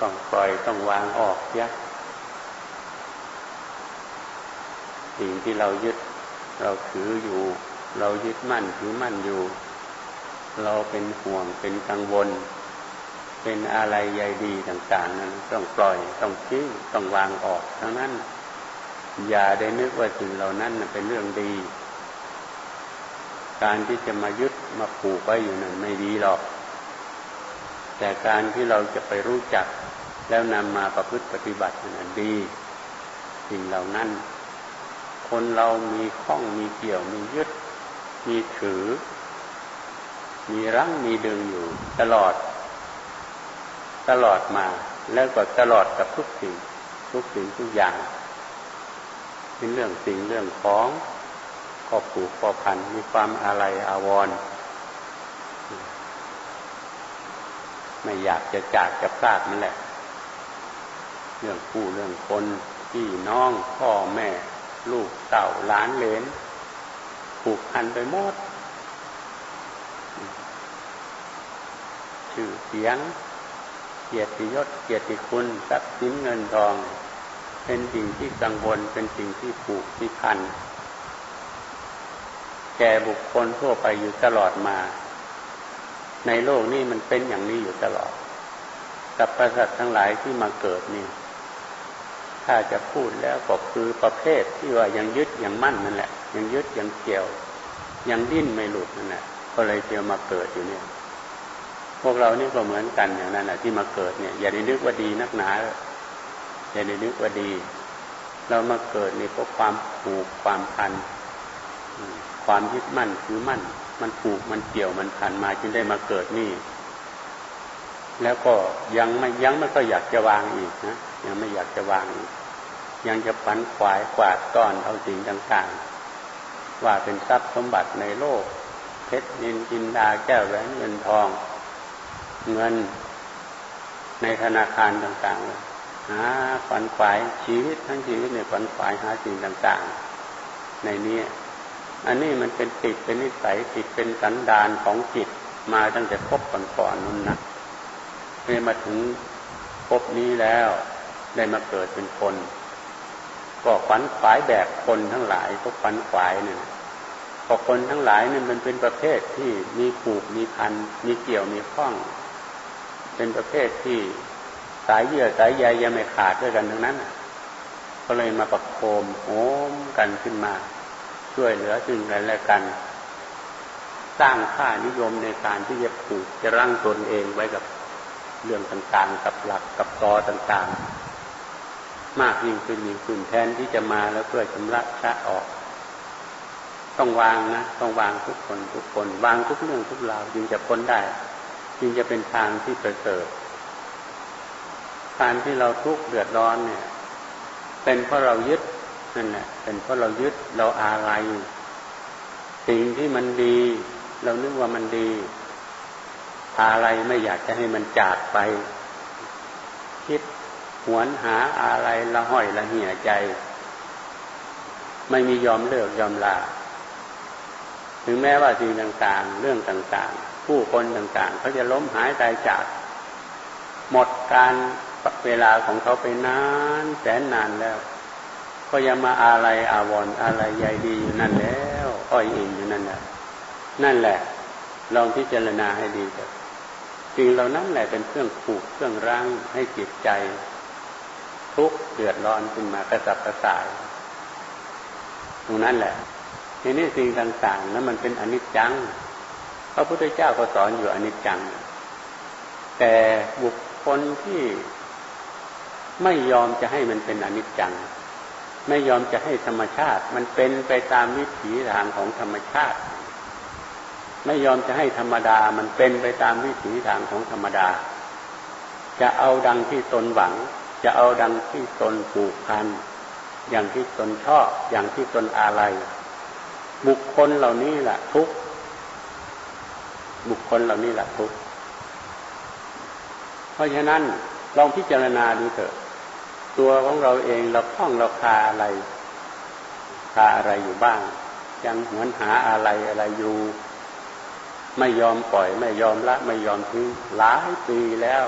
ต้องปล่อยต้องวางออกยักสิ่งที่เรายึดเราถืออยู่ เรายึดมั่นถือมั่นอยู่ เราเป็นห่วงเป็นกังวล เป็นอะไรใยดีต่างๆนั้นต้องปล่อยต้องทิ้งต้องวางออกทั้งนั้น อย่าได้นึกว่าสิ่งเหล่านั้นเป็นเรื่องดี การที่จะมายึดมาผูกไว้อยู่นั้นไม่ดีหรอก แต่การที่เราจะไปรู้จัก แล้วนำมาประพฤติปฏิบัตินั้นดีสิ่งเหล่านั้น คนเรามีข้องมีเกี่ยวมียึด มีถือ มีรั้งมีดึงอยู่ ตลอด ตลอดมา แล้วก็ตลอดกับทุกสิ่ง ทุกสิ่งทุกอย่าง เป็นเรื่องสิ่งเรื่องของก็ผูกก็พันมีความอะไรอาวรณ์ไม่อยากจะจากจะพลาดนั่นแหละ เรื่องผู้เรื่องคนพี่น้องพ่อแม่ ลูกเต่าล้านเลนผูกพันไปหมดชื่อเสียง เกียรติยศเกียรติคุณทรัพย์สินเงินทอง เป็นสิ่งที่กังวลเป็นสิ่งที่ผูกที่พันแก่บุคคลทั่วไปอยู่ตลอดมา ในโลกนี้มันเป็นอย่างนี้อยู่ตลอด กับประสัตทั้งหลายที่มาเกิดนี่ ถ้าจะพูดแล้วก็คือประเภทที่ว่ายังยึดยังมั่นนั่นแหละ ยังยึดยังเกี่ยว ยังดิ้นไม่หลุดนั่นแหละก็เลยเจอมาเกิดอยู่เนี่ย พวกเรานี่ก็เหมือนกันอย่างนั้นแหละที่มาเกิดเนี่ย อย่าได้นึกว่าดีนักหนาอย่าได้นึกว่าดี เรามาเกิดนี่เพราะความผูกความพันความยึดมั่นคือมั่น มันผูกมันเกี่ยวมันพันมาจึงได้มาเกิดนี่ แล้วก็ยังไม่ยังไม่ก็อยากจะวางอีกนะยังไม่อยากจะวางอีก ยังจะฝันขวายกวาดต้อนเอาสิ่งต่างๆ ว่าเป็นทรัพย์สมบัติในโลก เพชรนินจินดาแก้วแหวนเงินทอง เงินในธนาคารต่างๆ หาฝันขวายชีวิตทั้งชีวิตในฝันขวายหาสิ่งต่างๆ ในนี้ อันนี้มันเป็นติดเป็นนิสัยติดเป็นสันดานของจิตมาตั้งแต่พบก่อนๆนั่นนะเมื่อมาถึงพบนี้แล้วได้มาเกิดเป็นคน ก็ขวัญขวายแบบคนทั้งหลายก็ขวัญขวายเนี่ยพอคนทั้งหลายเนี่ยมันเป็นประเภทที่มีผูกมีพันมีเกี่ยวมีข้อง เป็นประเภทที่สายเยื่อสายใยยังไม่ขาดด้วยกันทั้งนั้นก็เลยมาประโคมโหมกันขึ้นมา ช่วยเหลือซึ่งกันและกัน สร้างค่านิยมในการที่จะผูกจะรั้งตนเองไว้กับเรื่องต่างๆ กับหลักกับตอต่างๆ มากยิ่งขึ้นยิ่งขึ้นแทนที่จะมาแล้วเพื่อชำระชะออก ต้องวางนะต้องวางทุกคนทุกคน วางทุกเรื่องทุกราวจึงจะพ้นได้ จึงจะเป็นทางที่ประเสริฐการที่เราทุกข์เดือดร้อนเนี่ย เป็นเพราะเรายึดนั่นแหละเป็นเพราะเรายึดเราอะไรสิ่งที่มันดี เรานึกว่ามันดีอะไรไม่อยากจะให้มันจากไป คิด วนหาอะไรละห้อยละเหี่ยใจ ไม่มียอมเลิกยอมลา ถึงแม้ว่าสิ่งต่างๆ เรื่องต่างๆ ผู้คนต่างๆ เขาจะล้มหายตายจาก หมดการเวลาของเขาไปนาน แสนนานแล้ว ก็ยังมาอะไรอาวรอะไรใหญ่ดีอยู่นั่นแล้ว อ้อยอิงอยู่นั่นแหละนั่นแหละ ลองพิจารณาให้ดีเถอะสิ่งเหล่านั้นแหละเป็นเครื่องผูกเครื่องรั้งให้จิตใจ ทุกข์เดือดร้อนขึ้นมากระสับกระส่าย ตรงนั้นแหละ ทีนี้สิ่งต่างๆนั้นมันเป็นอนิจจัง พระพุทธเจ้าก็สอนอยู่อนิจจัง แต่บุคคลที่ไม่ยอมจะให้มันเป็นอนิจจัง ไม่ยอมจะให้ธรรมชาติ มันเป็นไปตามวิถีทางของธรรมชาติ ไม่ยอมจะให้ธรรมดา มันเป็นไปตามวิถีทางของธรรมดา จะเอาดังที่ตนหวัง จะเอาดังที่ตนผูกพัน อย่างที่ตนชอบ อย่างที่ตนอะไร บุคคลเหล่านี้แหละทุกบุคคลเหล่านี้แหละทุกเพราะฉะนั้นลองพิจารณาดูเถอะ ตัวของเราเองเราคล้องเราคาอะไรคาอะไรอยู่บ้าง ยังหวนหาอะไรอะไรอยู่ ไม่ยอมปล่อย ไม่ยอมละ ไม่ยอมทิ้งหลายปีแล้ว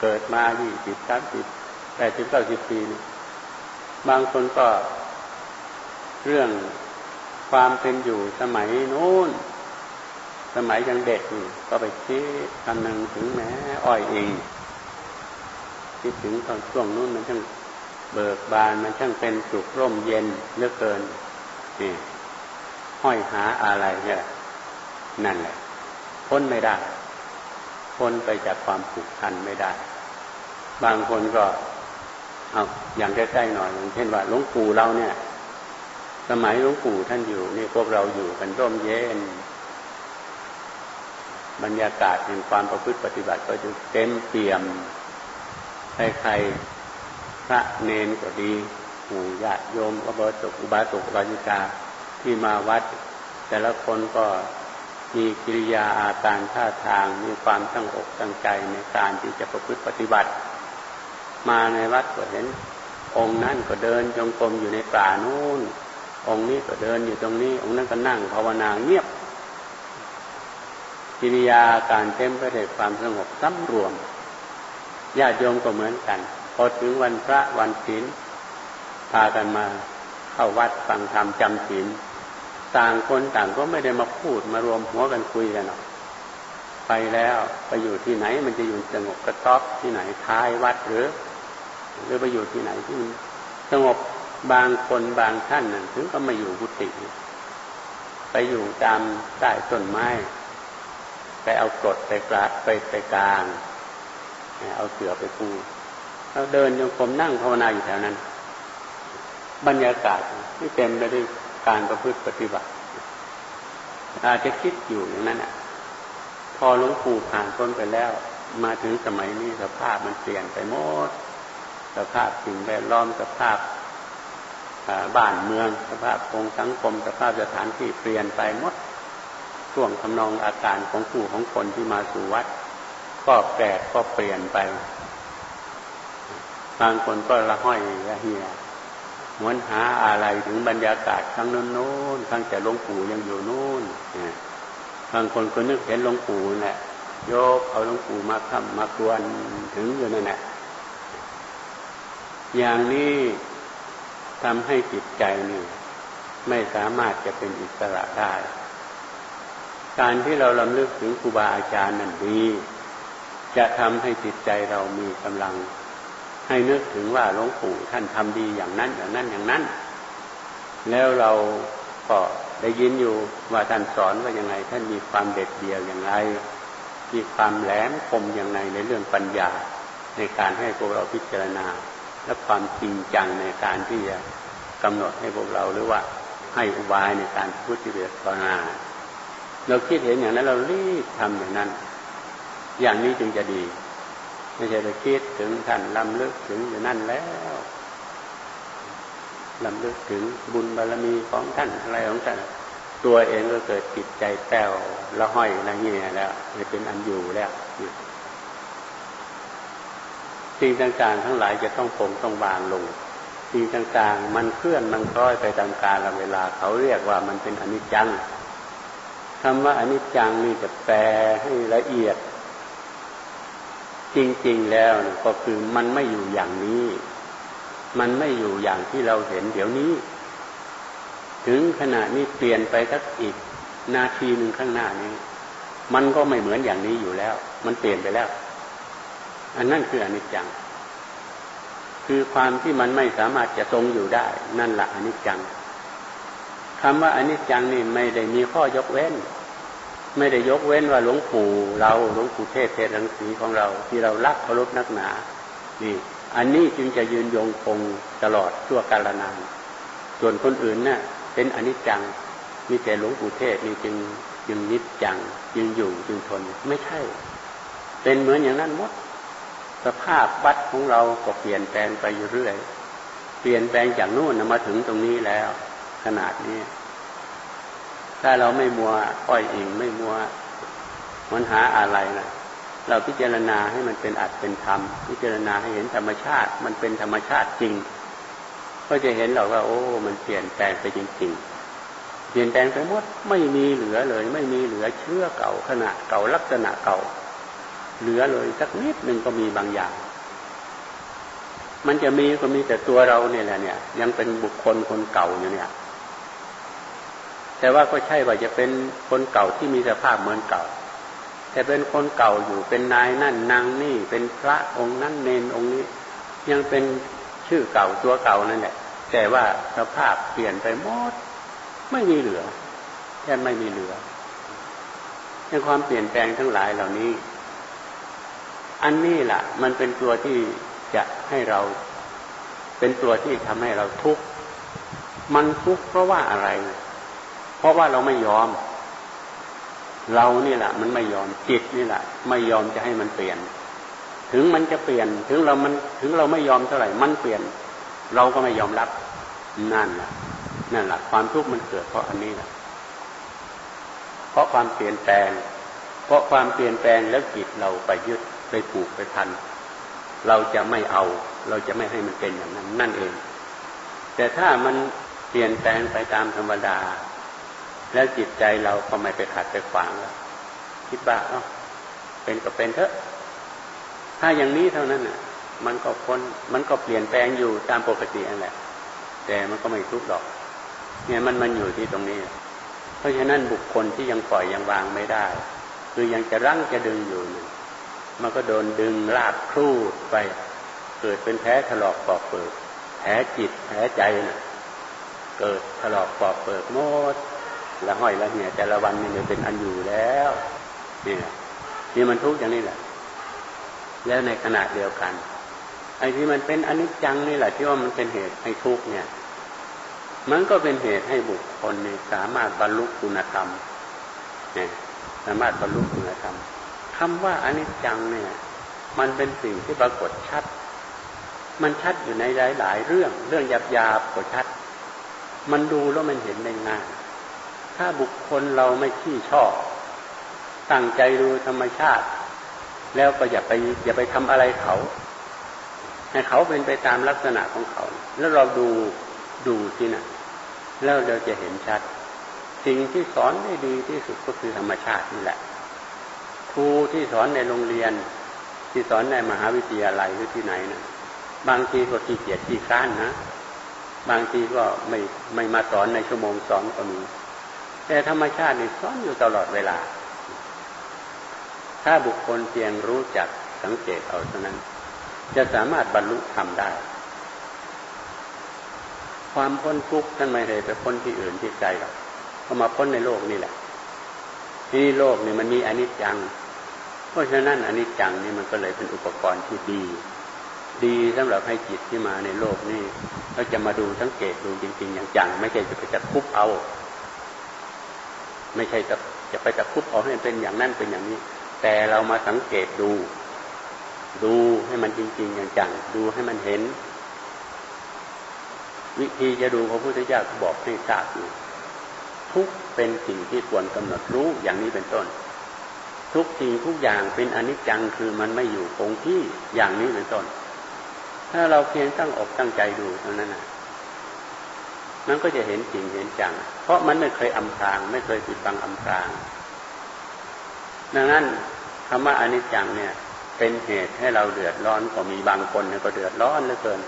เกิดมายี่สิบสามสิบแปดสิบเก้าสิบปีนี่บางคนก็เรื่องความเป็นอยู่สมัยนู้น สมัยยังเด็กนี่ก็ไปคิดคำนึงถึงแม้อ้อยเองคิดถึงตอนช่วงนู้นมันช่างเบิกบานมันช่างเป็นสุขร่มเย็นเหลือเกินนี่ห้อยหาอะไรเนี่ยนั่นแหละพ้นไม่ได้ พ้นไปจากความผูกพันไม่ได้ บางคนก็ เอาอย่างใกล้ๆหน่อยอย่างเช่นว่าหลวงปู่เราเนี่ย สมัยหลวงปู่ท่านอยู่นี่พวกเราอยู่กันร่มเย็น บรรยากาศแห่งความประพฤติปฏิบัติก็จะเต็มเปี่ยมใครๆพระเนนก็ดีผู้ญาติโยมอบาสกอุบาสกบาญิกาที่มาวัด แต่ละคนก็ มีกิริยาอาการท่าทางมีความตั้งอกตั้งใจในการที่จะประพฤติปฏิบัติ มาในวัดก็เห็น องค์นั้นก็เดินจงกรมอยู่ในป่านู้นองค์นี้ก็เดินอยู่ตรงนี้ องค์นั้นก็นั่งภาวนาเงียบ กิริยาการเต็มไปด้วยความสงบสำรวมญาติโยมก็เหมือนกัน พอถึงวันพระวันศีลพากันมาเข้าวัดฟังธรรมจำศีล ต่างคนต่างก็ไม่ได้มาพูดมารวมหัวกันคุยกันหรอกไปแล้วไปอยู่ที่ไหนมันจะอยู่สงบกระต๊อบที่ไหนท้ายวัดหรือ หรือไปอยู่ที่ไหนที่มันสงบบางคนบางท่านนั่นถึงก็มาอยู่กุฏิไปอยู่ตามใต้ต้นไม้ไปเอากรดไปกราดไปไปกลาง เอาเสือไปปูเราเดินโยังกรมนั่งภาวนาอยู่แถวนั้น บรรยากาศที่เต็มไปด้วย การประพฤติปฏิบัติ อาจจะคิดอยู่อย่างนั้นอะ พอหลวงปู่ผ่านพ้นไปแล้ว มาถึงสมัยนี้สภาพมันเปลี่ยนไปหมด สภาพสิ่งแวดล้อมสภาพบ้านเมือง สภาพโครงสังคม สภาพสถานที่เปลี่ยนไปหมดช่วงทำนองอาการของผู้ของคนที่มาสู่วัด ก็แปลกก็เปลี่ยนไป บางคนก็ละห้อยละเหีย หวนหาอะไรถึงบรรยากาศครั้งนู้นนู้นครั้งแต่หลวงปู่ยังอยู่นู้นบางคนก็นึกเห็นหลวงปู่แหละยกเอาหลวงปู่มาทำมากวนถึงอยู่นั่นแหละอย่างนี้ทำให้จิตใจนี่ไม่สามารถจะเป็นอิสระได้ การที่เราลำลึกถึงครูบาอาจารย์นั่นดี จะทำให้จิตใจเรามีกำลัง ให้นึกถึงว่าหลวงปู่ท่านทำดีอย่างนั้นอย่างนั้นอย่างนั้น แล้วเราก็ได้ยินอยู่ว่าท่านสอนว่ายังไง ท่านมีความเด็ดเดี่ยวอย่างไร มีความแหลมคมอย่างไรในเรื่องปัญญาในการให้พวกเราพิจารณา และความจริงจังในการที่จะกำหนดให้พวกเราหรือว่าให้อุบายในการพุทธิเวนาเราคิดเห็นอย่างนั้นเรารีบทำอย่างนั้น อย่างนี้จึงจะดี ไม่ใช่ไปคิดถึงท่านลำลึกถึงอยู่นั่นแล้วลำลึกถึงบุญบารมีของท่านอะไรของท่านตัวเองก็เกิดจิตใจแป้วละห้อยละเงี้ยแล้วไม่เป็นอันอยู่แล้วสิ่งต่างๆ ทั้งหลายจะต้องคงต้องบางลงสิ่งต่างๆ มันเคลื่อนมันคล้อยไปตามกาลเวลา เขาเรียกว่ามันเป็นอนิจจังคำว่าอนิจจังนี่จะแปลให้ละเอียด จริง ๆ แล้วก็คือมันไม่อยู่อย่างนี้ มันไม่อยู่อย่างที่เราเห็นเดี๋ยวนี้ ถึงขณะนี้เปลี่ยนไปสักอีกนาทีหนึ่งข้างหน้านี้ มันก็ไม่เหมือนอย่างนี้อยู่แล้ว มันเปลี่ยนไปแล้ว อันนั้นคืออนิจจัง คือความที่มันไม่สามารถจะทรงอยู่ได้ นั่นแหละอนิจจังคำว่าอนิจจังนี่ไม่ได้มีข้อยกเว้น ไม่ได้ยกเว้นว่าหลวงปู่เราหลวงปู่เทศเทศรังสีของเรา ที่เรารักเคารพนักหนานี่อันนี้จึงจะยืนยงคงตลอดชั่วกาลนาน ส่วนคนอื่นเนะ่ะเป็นอนิจจัง มีแต่หลวงปู่เทศนี่จึงจึงนิจจัง จึงอยู่จึงทนไม่ใช่ เป็นเหมือนอย่างนั้นหมดสภาพวัดของเราก็เปลี่ยนแปลงไปอยู่เรื่อย เปลี่ยนแปลงจากนู่นมาถึงตรงนี้แล้ว ขนาดนี้ ถ้าเราไม่มัวอ้อยอิงไม่มัวมันหาอะไรนะเราพิจารณาให้มันเป็นอัดเป็นธรรม พิจารณาให้เห็นธรรมชาติ มันเป็นธรรมชาติจริง ก็จะเห็นเราว่า โอ้ มันเปลี่ยนแปลงไปจริง ๆ เปลี่ยนแปลงไปหมดไม่มีเหลือเลย ไม่มีเหลือเชื่อเก่าขณะเก่าลักษณะเก่า เหลือเลยสักนิดหนึ่งก็มีบางอย่าง มันจะมีก็มีแต่ตัวเราเนี่ยแหละเนี่ย ยังเป็นบุคคลคนเก่าอยู่เนี่ย แต่ว่าก็ใช่ว่าจะเป็นคนเก่าที่มีสภาพเหมือนเก่า แต่เป็นคนเก่าอยู่เป็นนายนั่นนางนี่ เป็นพระองค์นั้นเนนองค์นี้ ยังเป็นชื่อเก่าตัวเก่านั่นแหละ แต่ว่าสภาพเปลี่ยนไปหมดไม่มีเหลือแค่ไม่มีเหลือในความเปลี่ยนแปลงทั้งหลายเหล่านี้ อันนี้แหละมันเป็นตัวที่จะให้เรา เป็นตัวที่ทำให้เราทุกข์มันทุกข์เพราะว่าอะไร เพราะว่าเราไม่ยอม เรานี่แหละ มันไม่ยอมจิตนี่แหละ ไม่ยอมจะให้มันเปลี่ยน ถึงมันจะเปลี่ยน ถึงเรามันถึงเราไม่ยอมเท่าไหร่มันเปลี่ยน เราก็ไม่ยอมรับนั่นแหละนั่นแหละความทุกข์มันเกิดเพราะอันนี้แหละเพราะความเปลี่ยนแปลง เพราะความเปลี่ยนแปลงแล้วจิตเราไปยึดไปผูกไปพันเราจะไม่เอา เราจะไม่ให้มันเป็นอย่างนั้น นั่นเอง แต่ถ้ามันเปลี่ยนแปลงไปตามธรรมดา แล้วจิตใจเราก็ไม่ไปขัดไปขวางแล้วคิดว่าเอ้าเป็นก็เป็นเถอะ ถ้าอย่างนี้เท่านั้นน่ะ มันก็พ้นมันก็เปลี่ยนแปลงอยู่ตามปกตินั่นแหละ แต่มันก็ไม่ทุกข์หรอก เนี่ยมันมันอยู่ที่ตรงนี้ เพราะฉะนั้นบุคคลที่ยังปล่อยยังวางไม่ได้ คือยังจะรั้งจะดึงอยู่มันก็โดนดึงลากครูดไป เกิดเป็นแผลถลอกปอกเปิดแผลจิตแผลใจนะ่ะ เกิดถลอกปอกเปิดหมด ละห้อยละเนี่ยแต่ละวันนี่เป็นอันอยู่แล้วเนี่ยนี่มันทุกข์อย่างนี้แหละ แล้วในขณะเดียวกัน ไอ้ที่มันเป็นอนิจจังนี่แหละ ที่ว่ามันเป็นเหตุให้ทุกข์เนี่ย มันก็เป็นเหตุให้บุคคลนี่สามารถบรรลุคุณธรรมเนี่ยสามารถบรรลุคุณธรรมคำว่าอนิจจังเนี่ย มันเป็นสิ่งที่ปรากฏชัด มันชัดอยู่ในหลาย ๆ เรื่อง เรื่องหยาบๆก็ชัด มันดูแล้วมันเห็นได้ง่าย ถ้าบุคคลเราไม่ขี้ชอบตั้งใจดูธรรมชาติ แล้วก็อย่าไปอย่าไปทำอะไรเขา ให้เขาเป็นไปตามลักษณะของเขา แล้วเราดูดูที่นะ่ะแล้วเราจะเห็นชัด สิ่งที่สอนได้ดีที่สุดก็คือธรรมชาตินี่แหละครูที่สอนในโรงเรียน ที่สอนในมหาวิทยาลัยหรือที่ไหนนะบางทีก็ขี้เกียจขี้ค้านนะ บางทีก็ไม่ไม่มาสอนในชั่วโมงสอนก็มี แต่ธรรมชาตินี่สอนอยู่ตลอดเวลา ถ้าบุคคลเพียงรู้จักสังเกตเอาเท่านั้น จะสามารถบรรลุธรรมได้ ความพ้นทุกข์ท่านไม่ได้ไปพ้นที่อื่นที่ใจหรอกเขามาพ้นในโลกนี่แหละ ที่โลกนี่มันมีอนิจจัง เพราะฉะนั้นอนิจจังนี่มันก็เลยเป็นอุปกรณ์ที่ดี ดีสำหรับให้จิตที่มาในโลกนี่เราจะมาดูสังเกตดูจริง ๆ อย่างจัง ไม่ใช่จะไปจับคุบเอา ไม่ใช่จะจะไปจับคุบเอาให้เป็นอย่างนั้นเป็นอย่างนี้ แต่เรามาสังเกตดู ดูให้มันจริง ๆ อย่างจังดูให้มันเห็น วิธีจะดูพระพุทธเจ้าบอกให้ทราบอยู่ทุกเป็นสิ่งที่ควรกำหนดรู้อย่างนี้เป็นต้น ทุกสิ่งทุกอย่างเป็นอนิจจังคือมันไม่อยู่คงที่อย่างนี้เป็นต้น ถ้าเราเพียงตั้งอกตั้งใจดูเท่านั้นนะ มันก็จะเห็นจริงเห็นจัง เพราะมันไม่เคยอำพราง ไม่เคยปิดบังอำพราง ดังนั้นคำว่าอนิจจังเนี่ย เป็นเหตุให้เราเดือดร้อนก็มีบางคนก็เดือดร้อนเหลือเกิน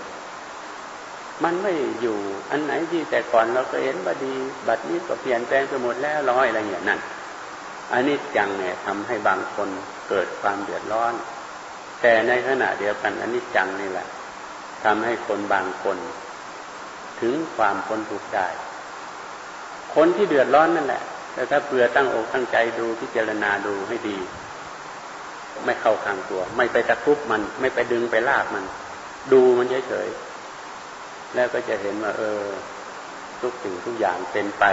มันไม่อยู่อันไหนที่แต่ก่อนเราก็เห็นว่าดีบัดนี้ก็เปลี่ยนแปลงไปหมดแล้วร้อยอะไรอย่างนั้นอันนี้จังเนี่ยทำให้บางคนเกิดความเดือดร้อน แต่ในขณะเดียวกันอันนี้จังนี่แหละทำให้คนบางคน ถึงความพ้นทุกข์ได้ คนที่เดือดร้อนนั่นแหละ แต่ถ้าเผื่อตั้งอกตั้งใจดูพิจารณาดูให้ดี ไม่เข้าข้างตัว ไม่ไปตะคุบมัน ไม่ไปดึงไปลากมัน ดูมันเฉยๆ แล้วก็จะเห็นว่า เออ ทุกสิ่งทุกอย่างเป็นไป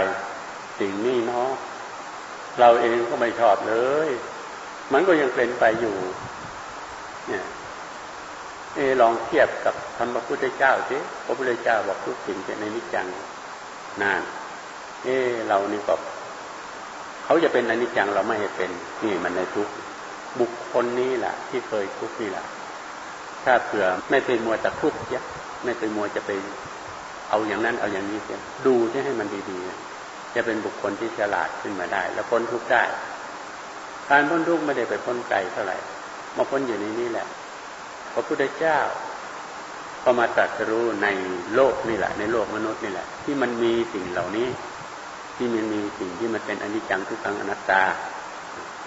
สิ่งนี้เนาะเราเองก็ไม่ชอบเลย มันก็ยังเป็นไปอยู่ เนี่ยเอลองเทียบกับ ธรรมพุทธเจ้าสิพระพุทธเจ้าบอกทุกสิ่งเป็นในนิจจังนานเอเรานี่ก็เขาจะเป็นอนิจจังเราไม่ให้เป็น นี่มันในทุกบุคคลนี้แหละที่เคยทุกนี่แหละถ้าเผื่อไม่เป็นมัวตะคุบเยอะไม่ไปมัวจะไปเอาอย่างนั้นเอาอย่างนี้เสียดูจะให้มันดีๆจะเป็นบุคคลที่ฉลาดขึ้นมาได้ แล้วพ้นทุกข์ได้ การพ้นทุกข์ไม่ได้ไปพ้นไกลเท่าไหร่มมาพ้นอยู่ในนี้แหละ พระพุทธเจ้า ก็มาตรัสรู้ในโลกนี่แหละ ในโลกมนุษย์นี่แหละ ที่มันมีสิ่งเหล่านี้ ที่มันมีสิ่งที่มันเป็นอนิจจังทุกขังอนัตตา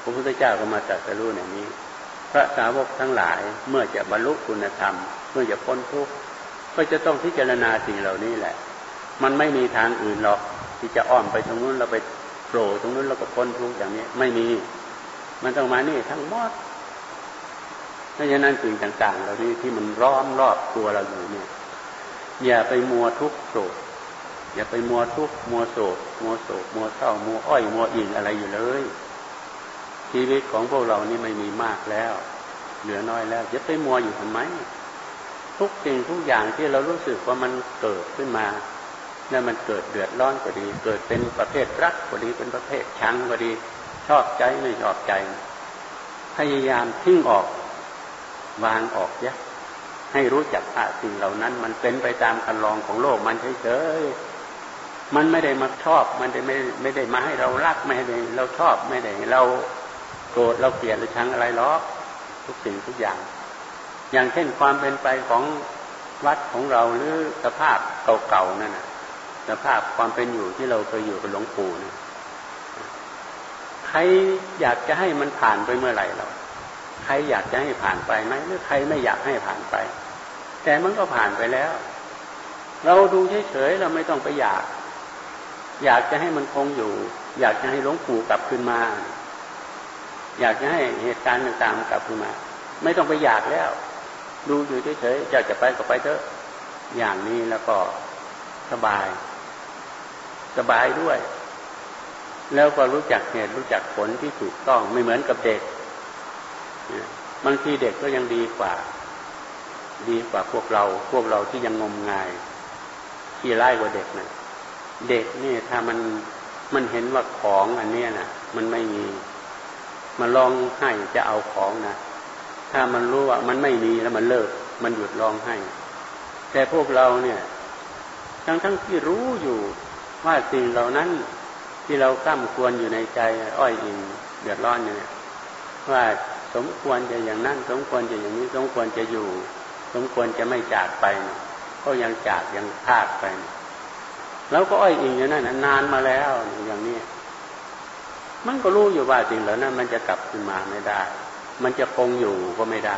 พระพุทธเจ้าก็มาตรัสรู้ในนี้ พระสาวกทั้งหลายเมื่อจะบรรลุคุณธรรม เมื่อจะพ้นทุกข์ก็จะต้องพิจารณาสิ่งเหล่านี้แหละ มันไม่มีทางอื่นหรอกที่จะอ้อมไปตรงนู้นเราไปโผล่ตรงนู้นเราก็พ้นทุกข์อย่างนี้ ไม่มี มันต้องมานี่ทั้งหมด ราะฉะนั้นสิ่งต่าง ๆ เหล่านี้ที่มันร้อมรอบตัวเราอยู่เนี่ย อย่าไปมัวทุกโศก อย่าไปมัวทุกมัวโศก มัวโศก มัวเศร้า มัวอ้อยมัวอิงอะไรอยู่เลย ชีวิตของพวกเรานี่ไม่มีมากแล้ว เหลือน้อยแล้วจะไปมัวอยู่ทำไมทุกสิ่งทุกอย่างที่เรารู้สึกว่ามันเกิดขึ้นมา แล้วมันเกิดเดือดร้อนก็ดี เกิดเป็นประเภทรักก็ดี เป็นประเภทชังก็ดี ชอบใจไม่ชอบใจ พยายามทิ้งออก วางออกยะให้รู้จักอาสิ่งเหล่านั้น มันเป็นไปตามคันลองของโลกมันเฉยๆมันไม่ได้มาชอบ มันไม่ไม่ได้มาให้เรารักไม่ได้เราชอบไม่ได้เราโกรธเราเกลียดหรือชังอะไรหรอกทุกสิ่งทุกอย่าง อย่างเช่นความเป็นไปของวัดของเราหรือสภาพเก่าๆนั่นนะสภาพความเป็นอยู่ที่เราเคยอยู่กับหลวงปู่เนี่ยใครอยากจะให้มันผ่านไปเมื่อไหร่เรา ใครอยากจะให้ผ่านไปไหมหรือใครไม่อยากให้ผ่านไป แต่มันก็ผ่านไปแล้ว เราดูเฉยๆเราไม่ต้องไปอยาก อยากจะให้มันคงอยู่ อยากจะให้หลวงปู่กลับขึ้นมา อยากจะให้เหตุการณ์ต่างๆกลับขึ้นมา ไม่ต้องไปอยากแล้ว ดูอยู่เฉยๆอยากจะไปก็ไปเถอะ อย่างนี้แล้วก็สบาย สบายด้วยแล้วก็รู้จักเหตุรู้จักผลที่ถูกต้องไม่เหมือนกับเด็ก บางทีเด็กก็ยังดีกว่า ดีกว่าพวกเรา พวกเราที่ยังงมงายที่ไล่กว่าเด็กนะเด็กนี่ถ้ามันมันเห็นว่าของอันเนี้ยนะมันไม่มี มันร้องไห้จะเอาของนะถ้ามันรู้ว่ามันไม่มีแล้วมันเลิก มันหยุดร้องไห้ แต่พวกเราเนี่ยทั้งทั้งที่รู้อยู่ว่าสิ่งเหล่านั้นที่เรากล้ำควรอยู่ในใจ อ้อยอิงเดือดร้อนเนี่ยว่า สมควรจะอย่างนั้น สมควรจะอย่างนี้ สมควรจะอยู่ สมควรจะไม่จากไปก็ยังจากยังพลาดไปแล้วก็อ้อยอิงอย่างนั้นนานมาแล้วอย่างนี้ มันก็รู้อยู่ว่าสิ่งเหล่านั้น มันจะกลับขึ้นมาไม่ได้ มันจะคงอยู่ก็ไม่ได้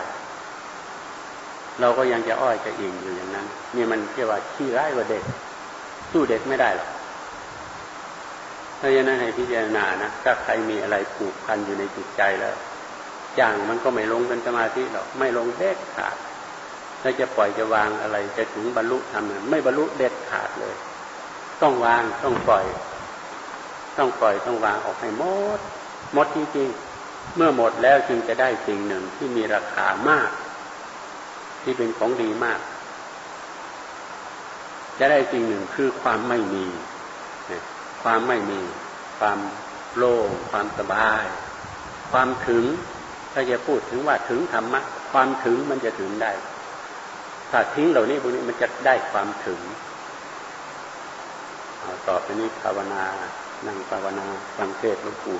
เราก็ยังจะอ้อยจะอิงอยู่อย่างนั้น นี่มันเรียกว่าขี้ร้ายกว่าเด็กสู้เด็กไม่ได้หรอกเพราะฉะนั้นให้พิจารณานะถ้าใครมีอะไรผูกพันอยู่ในจิตใจแล้ว อย่างมันก็ไม่ลงเป็นสมาธิหรอกไม่ลงเด็ดขาดถ้าจะปล่อยจะวางอะไร จะถึงบรรลุธรรมไม่บรรลุเด็ดขาดเลย ต้องวางต้องปล่อย ต้องปล่อยต้องวางออกให้หมด หมดจริงๆเมื่อหมดแล้วจึงจะได้สิ่งหนึ่งที่มีราคามาก ที่เป็นของดีมาก จะได้สิ่งหนึ่งคือความไม่มี ความไม่มี ความโล่งความสบาย ความถึง ถ้าจะพูดถึงว่าถึงธรรมะความถึงมันจะถึงได้ ถ้าทิ้งเหล่านี้พวกนี้มันจะได้ความถึงต่อไปนี้ภาวนา นั่งภาวนาฟังเทศหลวงปู่